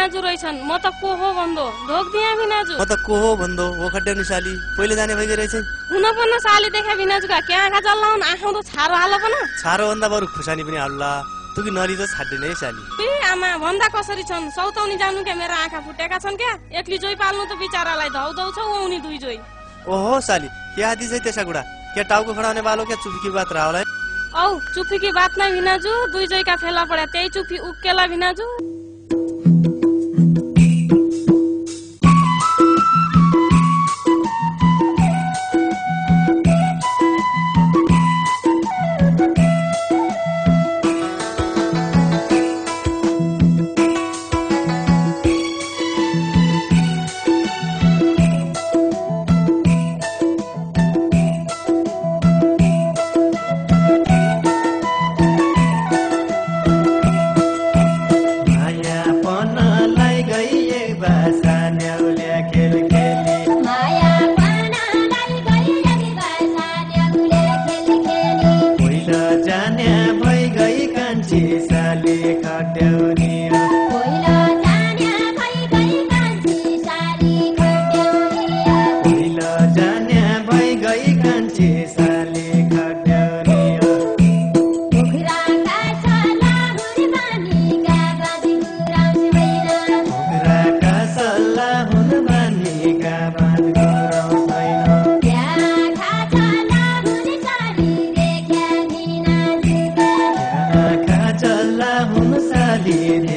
भिनाजु रहेछन् म त को हो भन्दो? ढोक दिया भिनाजु म त को हो भन्दो? ओखट्या नि साली पहिले जाने भइगयो रहेछ हुन पनि साली देखा भिनाजुका क्या आँखा जल्लाउन आँखा त छारो हाल पन। छारो भन्दा बरु खुर्सानी पनि हाल्ला तुकी नरी त छाड्दैन है साली। ए आमा भन्दा कसरी छन्? सौताउनी जानु क्या मेरा आँखा फुटेका छन् क्या? एक्ली जोइ पाल्नु त बिचारालाई धौ धौ छ उनी दुई जोइ। ओहो साली। क्या आदि चाहिँ त्यसा कुरा क्या टाउको खडाउने बालो क्या चुपकी बात रावला? औ चुप्पी की बात नै भिनाजु दुई जोइका फेला पड्या त्यही चुप्पी उक्केला भिनाजु साली चल्ला हुन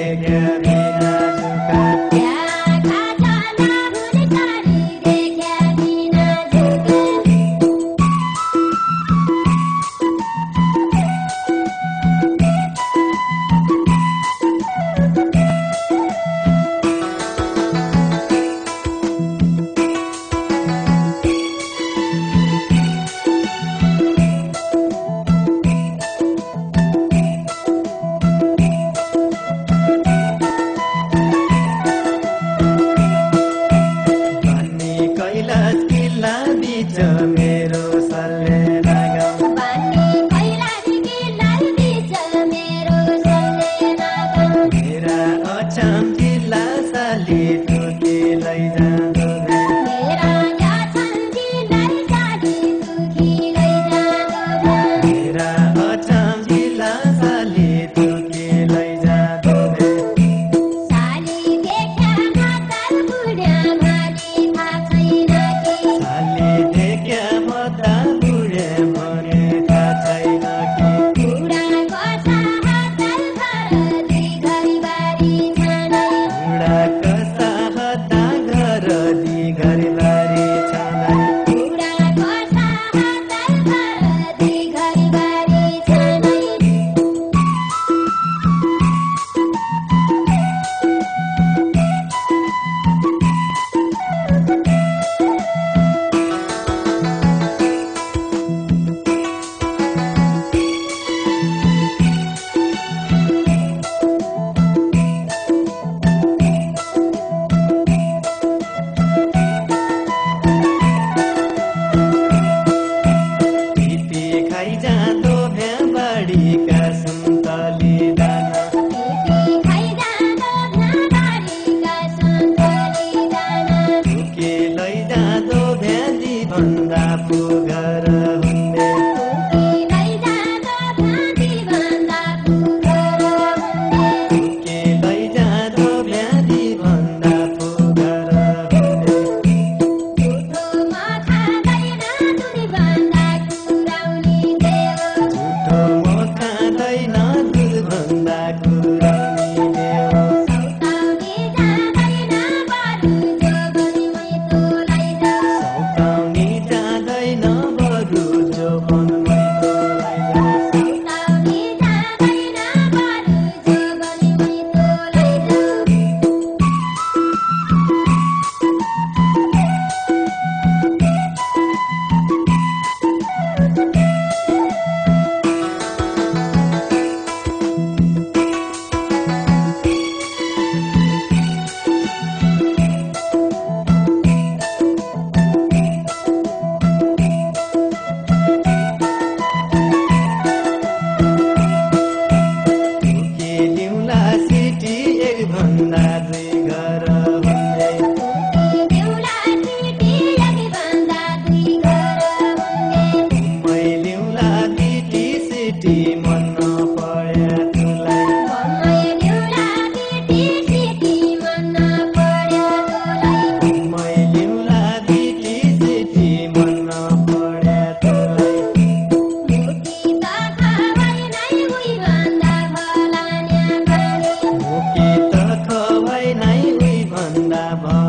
never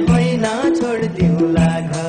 पहिला छोडिदिउँला घर।